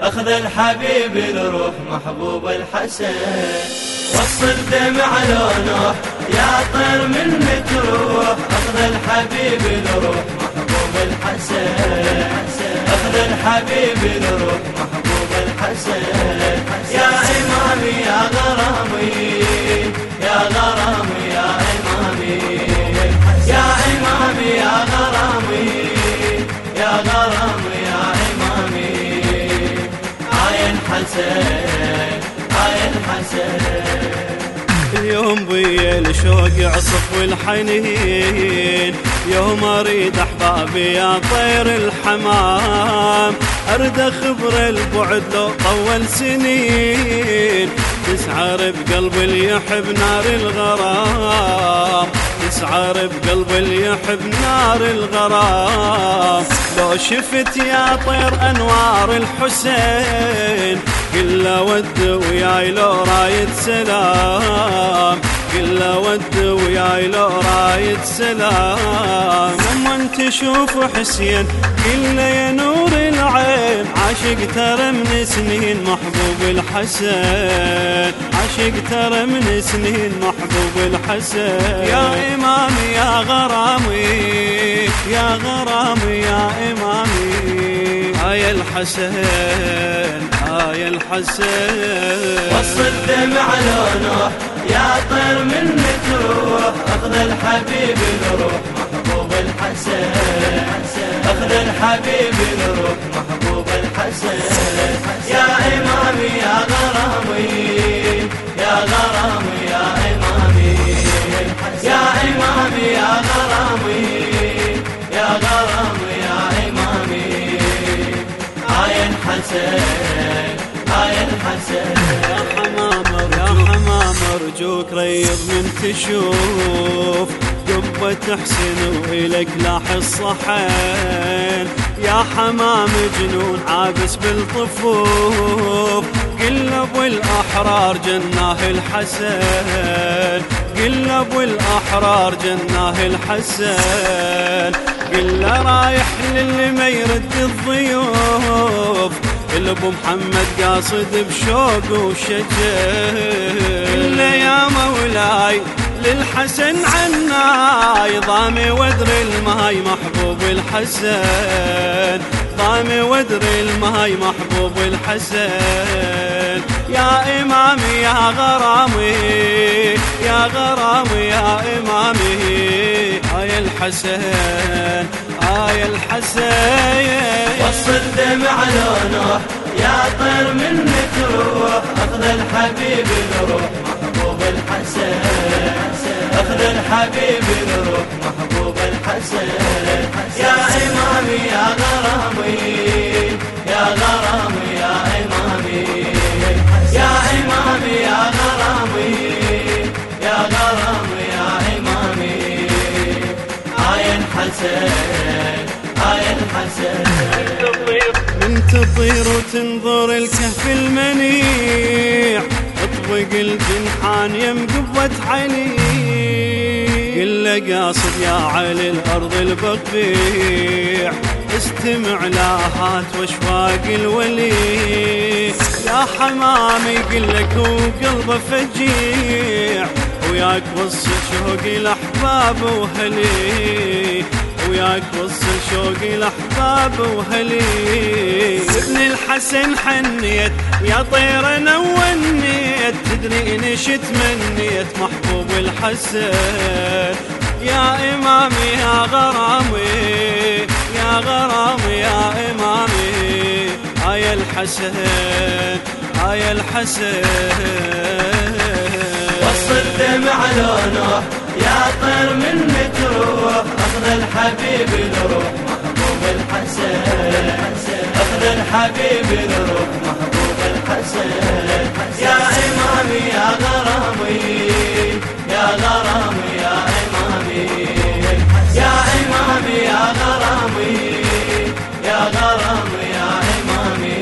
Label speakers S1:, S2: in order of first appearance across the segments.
S1: أخذ الحبيب لروح محبوب الحسن. وصل دمع لونه يا طير من تروح أخذ الحبيب لروح محبوب الحسن. أخذ الحبيب لروح محبوب الحسن.
S2: بي الشوق عصف والحنين يوم أريد احبابي يا طير الحمام. أرد اخبر البعد لو طول سنين تسعر بقلب اللي يحب نار الغرام. تسعر بقلب اللي يحب نار الغرام. لو شفت يا طير أنوار الحسين كل ود وياي لو رايد سلام. وياي لو رايد سلام. لما تشوف حسين كل يا نور العين. عاشق ترى من سنين محبوب الحسن عاشق ترى من سنين محبوب الحسن يا إمامي يا غرامي يا غرامي يا إمامي. هاي الحسن هاي الحسن
S1: وصل دمع لونه يا طير من تروح أخذ الحبيب لروح محبوب الحسن أخذ الحبيب محبوب الحسن يا إمامي يا غرامي يا غرامي.
S2: ارجوك ريض من تشوف قبة حسن وإلك لاح الصحين يا حمام جنون عابس بالطفوف قل أبو الأحرار جناه الحسن. قل أبو الأحرار جناه الحسن. قل رايح للي ما يرد الضيوف. الابو محمد قاصد بشوق وشجر قل يا مولاي للحسن عناي. ضامي ودر الماي محبوب الحسن. ضامي ودر الماي محبوب الحسن. يا إمامي يا غرامي يا غرامي يا إمامي. هاي الحسن. هاي الحسن
S1: وصل دمع لونه يا طير من تروح أخذ الحبيب لروح محبوب الحسن أخذ الحبيب لروح محبوب الحسن عين حسن عين حسن
S2: من تطير وتنظر الكهف المنيع اطبق الجنحان يم قبة علي قل قاصد يا علي الأرض البقيع استمع لاهات واشواق الولي. يا حمامي قلك وقلبه فجيع وياك وصل شوقي الأحباب وهلي. وياك وصل شوقي الأحباب وهلي. ابن الحسن حنيت يا طير أنا ونيت. تدري إني تمنيت محبوب الحسن. يا امامي يا غرامي يا غرامي يا إمامي. هاي الحسن هاي الحسن.
S1: وصل دمع لونه يا طير من أخذ الحبيب لروح محبوب الحسن أخذ الحبيب لروح محبوب الحسن يا إمامي يا غرامي. يا غرامي يا إمامي. يا إمامي يا غرامي. يا غرامي يا إمامي.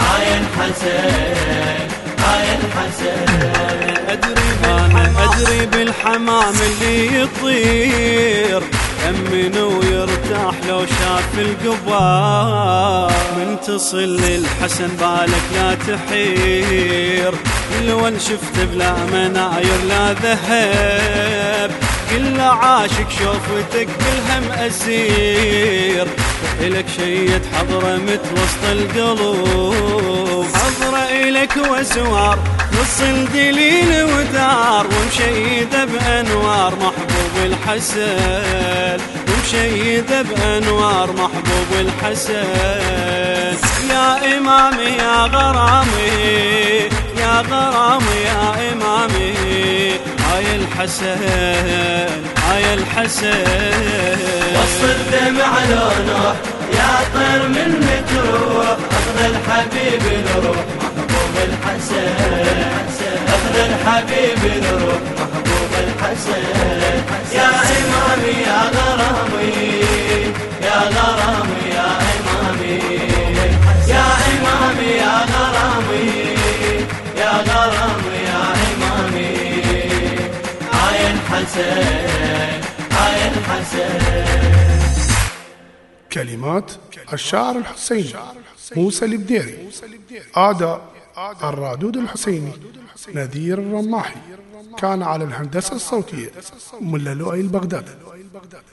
S1: عين حسن عين حسن
S2: بالحمام اللي يطير يمن ويرتاح لو شاف القبار من تصل للحسن بالك لا تحير لو شفت بلا مناير لا ذهب. كل عاشق شوفتك بالهم أسير إلك شيد حضرة متوسط القلوب. حضرة إلك وسوار وصل دليل ودار ومشيدة بأنوار محبوب الحسن. ومشيدة بأنوار محبوب الحسن. يا إمامي يا غرامي يا غرامي يا إمامي هاي الحسن هاي الحسن.
S1: وصل دمع لونه يا طير من تروح أخذ الحبيب نروح الحسن اخذ الحبيب نروح محبوب الحسن يا امامي يا غرامي يا غرامي يا امامي يا امامي يا غرامي يا غرامي يا امامي هاي الحسن هاي الحسن
S3: كلمات الشاعر الحسيني موسى البديري أداء الرادود الحسيني نذير الرماحي كان على الهندسة الصوتية ملا لؤي البغدادي